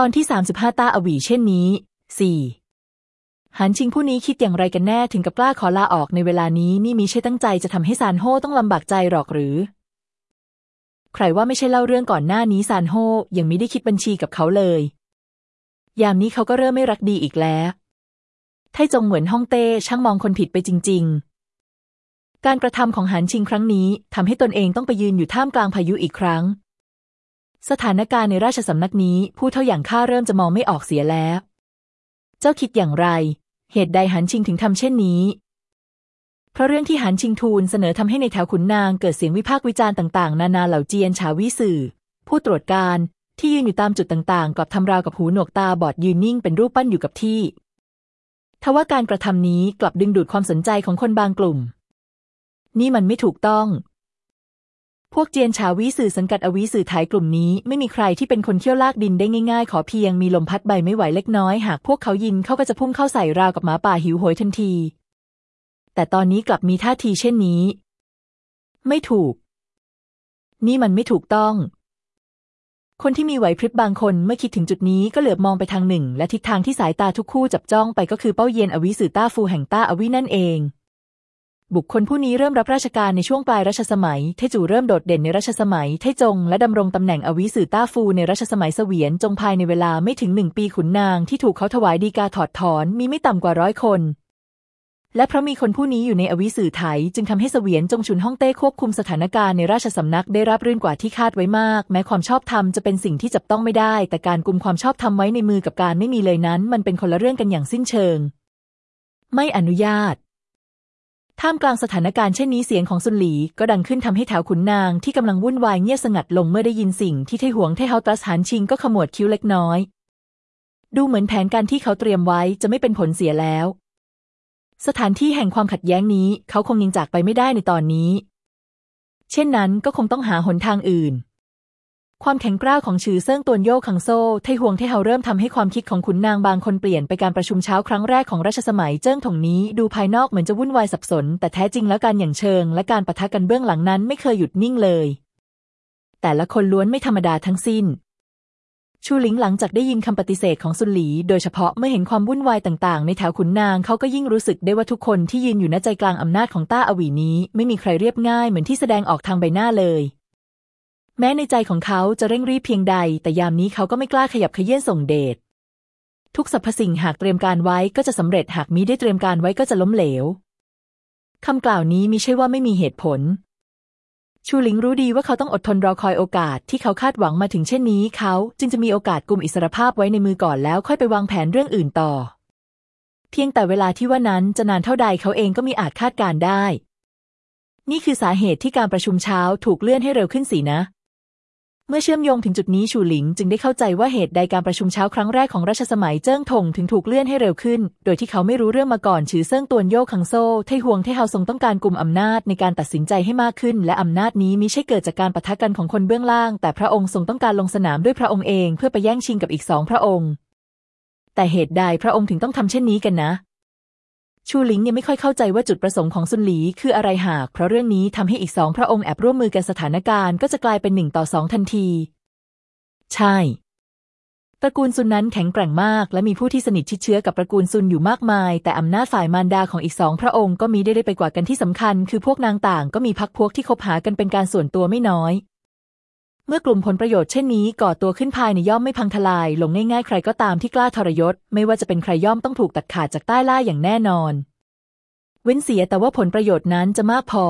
ตอนที่สามสิบห้าตาอวีเช่นนี้สี่หันชิงผู้นี้คิดอย่างไรกันแน่ถึงกับกล้าขอลาออกในเวลานี้นี่มีใช่ตั้งใจจะทำให้ซานโฮต้องลำบากใจหรอกหรือ ใครว่าไม่ใช่เล่าเรื่องก่อนหน้านี้ซานโฮยังไม่ได้คิดบัญชีกับเขาเลย ยามนี้เขาก็เริ่มไม่รักดีอีกแล้วไทจงเหมือนฮ่องเต้ช่างมองคนผิดไปจริง ๆ การกระทำของหันชิงครั้งนี้ทำให้ตนเองต้องไปยืนอยู่ท่ามกลางพายุอีกครั้ง สถานการณ์ในราชสำนักนี้ผู้เท่าอย่างข้าเริ่มจะมองไม่ออกเสียแล้ว เจ้าคิดอย่างไร เหตุใดหันชิงถึงทำเช่นนี้ เพราะเรื่องที่หันชิงทูลเสนอทำให้ในแถวขุนนางเกิดเสียงวิพากษ์วิจารณ์ต่างๆ นานาเหล่าเจียนฉาวิสื่อ ผู้ตรวจการที่ยืนอยู่ตามจุดต่างๆกลับทำราวกับหูหนวกตาบอดยืนนิ่งเป็นรูปปั้นอยู่กับที่ ทว่าการกระทำนี้กลับดึงดูดความสนใจของคนบางกลุ่ม นี่มันไม่ถูกต้อง พวกเจียนชาวิสื่อสังกัดอวิสื่อถ่ายกลุ่มนี้ ไม่มีใครที่เป็นคนเที่ยวลากดินได้ง่ายๆ ขอเพียงมีลมพัดใบไม่ไหวเล็กน้อย หากพวกเขายินเขาก็จะพุ่งเข้าใส่ราวกับหมาป่าหิวโหยทันที แต่ตอนนี้กลับมีท่าทีเช่นนี้ ไม่ถูก นี่มันไม่ถูกต้อง คนที่มีไหวพริบบางคนเมื่อคิดถึงจุดนี้ก็เหลือบมองไปทางหนึ่ง และทิศทางที่สายตาทุกคู่จับจ้องไปก็คือเป้าเย็นอวิสือต้าฟูแห่งต้าอวินั่นเอง บุคคลผู้นี้เริ่มรับราชการในช่วงปลายรัชสมัย เทจูเริ่มโดดเด่นในรัชสมัย เทจง และดำรงตำแหน่งอวิสือต้าฟูในรัชสมัยเสวียนจงภายในเวลาไม่ถึงหนึ่งปีขุนนางที่ถูกเขาถวายดีกาถอดถอนมีไม่ต่ำกว่าร้อยคน และเพราะมีคนผู้นี้อยู่ในอวิสือไถจึงทำให้เสวียนจงชุนฮ่องเต้ควบคุมสถานการณ์ในราชสำนักได้รับรื่นกว่าที่คาดไว้มาก แม้ความชอบธรรมจะเป็นสิ่งที่จับต้องไม่ได้ แต่การกุมความชอบธรรมไว้ในมือกับการไม่มีเลยนั้น มันเป็นคนละเรื่องกันอย่างสิ้นเชิง ไม่อนุญาต ท่ามกลางสถานการณ์เช่นนี้เสียงของซุนหลีก็ดังขึ้นทำให้แถวขุนนางที่กำลังวุ่นวายเงียบสงัดลงเมื่อได้ยินสิ่งที่ไทหวงไทเฮาตัสหันชิงก็ขมวดคิ้วเล็กน้อย ดูเหมือนแผนการที่เขาเตรียมไว้จะไม่เป็นผลเสียแล้ว สถานที่แห่งความขัดแย้งนี้เขาคงยังจากไปไม่ได้ในตอนนี้ เช่นนั้นก็คงต้องหาหนทางอื่น ความแข็งกร้าวของชื่อเซิ่งตวนโยคังโซ่ไทหวงไทเฮาเริ่มทำให้ความคิดของขุนนางบางคนเปลี่ยนไปการประชุมเช้าครั้งแรกของราชสมัยเจิ้งถงนี้ ดูภายนอกเหมือนจะวุ่นวายสับสน แต่แท้จริงแล้วการอย่างเชิง และการประทะกันเบื้องหลังนั้นไม่เคยหยุดนิ่งเลย แต่ละคนล้วนไม่ธรรมดาทั้งสิ้น ชูหลิงหลังจากได้ยินคำปฏิเสธของซุนหลี โดยเฉพาะเมื่อเห็นความวุ่นวายต่างๆ ในแถวขุนนางเขาก็ยิ่งรู้สึกได้ว่าทุกคนที่ยืนอยู่ณใจกลางอำนาจของต้าอวีนี้ ไม่มีใครเรียบง่ายเหมือนที่แสดงออกทางใบหน้าเลย แม้ในใจของเขาจะเร่งรีบเพียงใด แต่ยามนี้เขาก็ไม่กล้าขยับขยื่นส่งเดช ทุกสรรพสิ่งหากเตรียมการไว้ก็จะสำเร็จหากมิได้เตรียมการไว้ก็จะล้มเหลวคำกล่าวนี้มิใช่ว่าไม่มีเหตุผล ชูหลิงรู้ดีว่าเขาต้องอดทนรอคอยโอกาสที่เขาคาดหวังมาถึงเช่นนี้ เขาจึงจะมีโอกาสกุมอิสรภาพไว้ในมือก่อนแล้วค่อยไปวางแผนเรื่องอื่นต่อ เพียงแต่เวลาที่ว่านั้นจะนานเท่าใดเขาเองก็มีอาจคาดการได้ นี่คือสาเหตุที่การประชุมเช้าถูกเลื่อนให้เร็วขึ้นสินะ เมื่อเชื่อมโยงถึงจุดนี้ชูหลิงจึงได้เข้าใจว่าเหตุใดการประชุมเช้าครั้งแรกของราชสมัยเจิ้งถงถึงถูกเลื่อนให้เร็วขึ้น โดยที่เขาไม่รู้เรื่องมาก่อนชือเซิ่งตวนโยคังโซ่ไทห่วงไทเฮาทรงต้องการกลุ่มอำนาจในการตัดสินใจให้มากขึ้น และอำนาจนี้มิใช่เกิดจากการปะทะกันของคนเบื้องล่าง แต่พระองค์ทรงต้องการลงสนามด้วยพระองค์เอง เพื่อไปแย่งชิงกับอีกสองพระองค์ แต่เหตุใดพระองค์ถึงต้องทำเช่นนี้กันนะ ชูหลิงยังไม่ค่อยเข้าใจว่าจุดประสงค์ของซุนหลีคืออะไรหาก เพราะเรื่องนี้ทำให้อีกสองพระองค์แอบร่วมมือกันสถานการณ์ก็จะกลายเป็นหนึ่งต่อสองทันที ใช่ ตระกูลซุนนั้นแข็งแกร่งมาก และมีผู้ที่สนิทชิดเชื้อกับตระกูลซุนอยู่มากมาย แต่อำนาจฝ่ายมารดาของอีกสองพระองค์ก็มีได้ได้ไปกว่ากันที่สำคัญ คือพวกนางต่างก็มีพักพวกที่คบหากันเป็นการส่วนตัวไม่น้อย เมื่อกลุ่มผลประโยชน์เช่นนี้ก่อตัวขึ้นภายในย่อมไม่พังทลาย ลงง่ายๆ ใครก็ตามที่กล้าทรยศ ไม่ว่าจะเป็นใครย่อมต้องถูกตัดขาดจากใต้ล่าอย่างแน่นอน เว้นเสียแต่ว่าผลประโยชน์นั้นจะมากพอ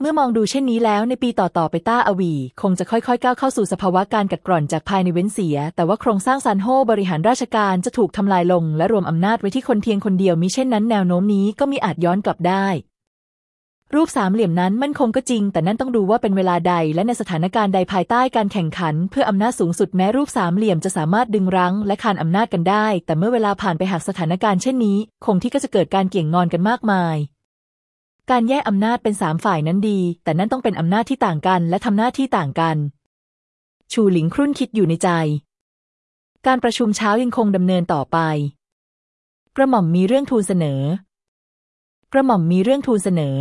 เมื่อมองดูเช่นนี้แล้วในปีต่อๆไปต้าอวี คงจะค่อยๆ ก้าวเข้าสู่สภาวะการกัดกร่อนจากภายในเว้นเสีย แต่ว่าโครงสร้างซันโฮบริหารราชการจะถูกทำลายลง และรวมอำนาจไว้ที่คนเพียงคนเดียวมิเช่นนั้นแนวโน้มนี้ก็มีอาจย้อนกลับได้ รูปสามเหลี่ยมนั้นมั่นคงก็จริง แต่นั่นต้องดูว่าเป็นเวลาใดและในสถานการณ์ใดภายใต้การแข่งขัน เพื่ออำนาจสูงสุดแม้รูปสามเหลี่ยมจะสามารถดึงรั้ง และคานอำนาจกันได้ แต่เมื่อเวลาผ่านไปหากสถานการณ์เช่นนี้ คงที่ก็จะเกิดการเกี่ยงงอนกันมากมาย การแยกอำนาจเป็นสามฝ่ายนั้นดี แต่นั่นต้องเป็นอำนาจที่ต่างกันและทำหน้าที่ต่างกัน ชูหลิงครุ่นคิดอยู่ในใจ การประชุมเช้ายังคงดำเนินต่อไป กระหม่อมมีเรื่องทูลเสนอ กระหม่อมมีเรื่องทูลเสนอ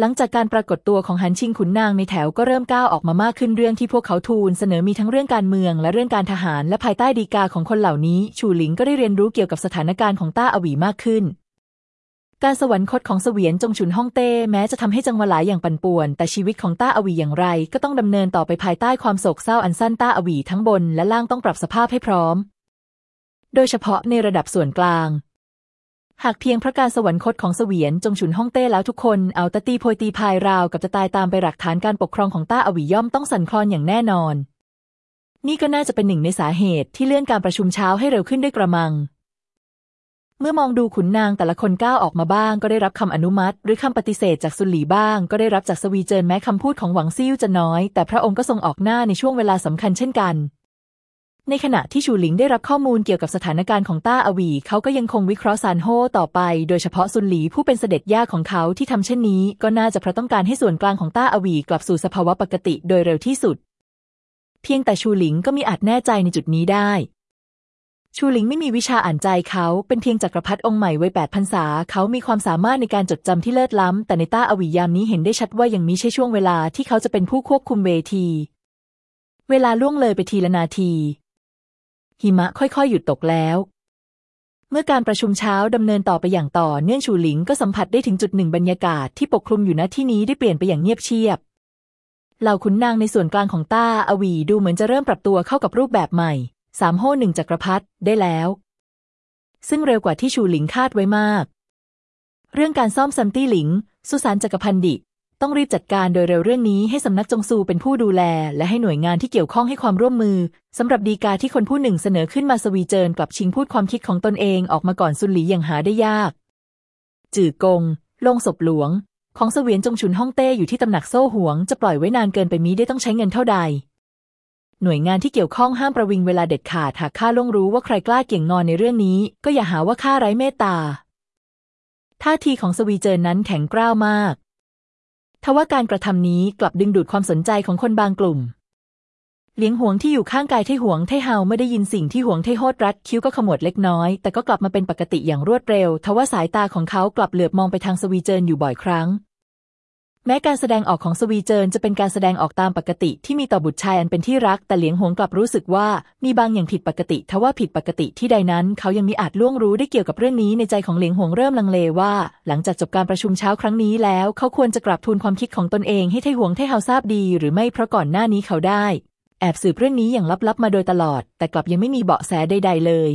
หลังจากการปรากฏตัวของหันชิงขุนนางในแถวก็เริ่มก้าวออกมามากขึ้นเรื่องที่พวกเขาทูลเสนอมีทั้งเรื่องการเมืองและเรื่องการทหาร และภายใต้ดีกาของคนเหล่านี้ ชูหลิงก็ได้เรียนรู้เกี่ยวกับสถานการณ์ของต้าอวีมากขึ้น การสวรรคตของเสวียนจงฉุนฮ่องเต้แม้จะทำให้จังหวะหลายอย่างปั่นป่วน แต่ชีวิตของต้าอวีอย่างไร ก็ต้องดำเนินต่อไปภายใต้ความโศกเศร้าอันสั้นต้าอวีทั้งบนและล่างต้องปรับสภาพให้พร้อม โดยเฉพาะในระดับส่วนกลาง หากเพียงพระการสวรรคตของเสวียนจงฉุนฮ่องเต้แล้วทุกคนเอาตะตีโพยตีพายราวกับจะตายตามไปหลักฐานการปกครองของต้าอวีย่อมต้องสั่นคลอนอย่างแน่นอน นี่ก็น่าจะเป็นหนึ่งในสาเหตุที่เลื่อนการประชุมเช้าให้เร็วขึ้นด้วยกระมัง เมื่อมองดูขุนนางแต่ละคนก้าวออกมาบ้าง ก็ได้รับคำอนุมัติ หรือคำปฏิเสธจากซุหลีบ้าง ก็ได้รับจากสวีเจินแม้คำพูดของหวังซิ่วจะน้อย แต่พระองค์ก็ทรงออกหน้าในช่วงเวลาสำคัญเช่นกัน ในขณะที่ชูหลิงได้รับข้อมูลเกี่ยวกับสถานการณ์ของต้าอวี เขาก็ยังคงวิเคราะห์ซานโฮต่อไป โดยเฉพาะซุนหลีผู้เป็นเสด็จย่าของเขาที่ทำเช่นนี้ ก็น่าจะเพราะต้องการให้ส่วนกลางของต้าอวีกลับสู่สภาวะปกติโดยเร็วที่สุด เพียงแต่ชูหลิงก็มีอาจแน่ใจในจุดนี้ได้ ชูหลิงไม่มีวิชาอ่านใจเขาเป็นเพียงจักรพรรดิองค์ใหม่วัยแปดพรรษาเขามีความสามารถในการจดจำที่เลิศล้ำแต่ในต้าอวียามนี้เห็นได้ชัดว่ายังมิใช่ช่วงเวลาที่เขาจะเป็นผู้ควบคุมเวที เวลาล่วงเลยไปทีละนาที หิมะค่อยๆ หยุดตกแล้ว เมื่อการประชุมเช้าดำเนินต่อไปอย่างต่อเนื่องชูหลิงก็สัมผัสได้ถึงจุดหนึ่งบรรยากาศที่ปกคลุมอยู่ณที่นี้ได้เปลี่ยนไปอย่างเงียบเชียบเหล่าขุนนางในส่วนกลางของต้าอวีดูเหมือนจะเริ่มปรับตัวเข้ากับรูปแบบใหม่ สามโห่หนึ่งจักรพรรดิได้แล้ว ซึ่งเร็วกว่าที่ชูหลิงคาดไว้มาก เรื่องการซ่อมซัมตี้หลิง สุสานจักรพันดิ ต้องรีบจัดการโดยเร็วเรื่องนี้ให้สำนักจงซูเป็นผู้ดูแล และให้หน่วยงานที่เกี่ยวข้องให้ความร่วมมือสำหรับดีกาที่คนผู้หนึ่งเสนอขึ้นมาสวีเจินกลับชิงพูดความคิดของตนเองออกมาก่อนซุนหลีอย่างหาได้ยาก จื่อกงลงศพหลวง ของเสวียนจงชุนฮ่องเต้อยู่ที่ตำหนักโซ่หวง จะปล่อยไว้นานเกินไปมีได้ต้องใช้เงินเท่าใด หน่วยงานที่เกี่ยวข้องห้ามประวิงเวลาเด็ดขาดหากข้าล่วงรู้ว่าใครกล้าเกี่ยงงอนในเรื่องนี้ ก็อย่าหาว่าข้าไร้เมตตาท่าทีของสวีเจินนั้นแข็งกร้าวมาก ทว่าการกระทำนี้กลับดึงดูดความสนใจของคนบางกลุ่มเลี้ยงหวงที่อยู่ข้างกายไทหวงไทเฮาไม่ได้ยินสิ่งที่หวงไทโฮดรัดคิ้วก็ขมวดเล็กน้อย แต่ก็กลับมาเป็นปกติอย่างรวดเร็ว ทว่าสายตาของเขากลับเหลือบมองไปทางสวีเจินอยู่บ่อยครั้ง แม้การแสดงออกของสวีเจินจะเป็นการแสดงออกตามปกติที่มีต่อบุตรชายอันเป็นที่รัก แต่เหลียงหงกลับรู้สึกว่ามีบางอย่างผิดปกติทว่าผิดปกติที่ใดนั้น เขายังมีอาจล่วงรู้ได้เกี่ยวกับเรื่องนี้ในใจของเหลียงหงเริ่มลังเลว่า หลังจากจบการประชุมเช้าครั้งนี้แล้ว เขาควรจะกราบทูลความคิดของตนเองให้ไทหวงไทเฮาทราบดี หรือไม่เพราะก่อนหน้านี้เขาได้ แอบสืบเรื่องนี้อย่างลับๆมาโดยตลอด แต่กลับยังไม่มีเบาะแสใด ๆ เลย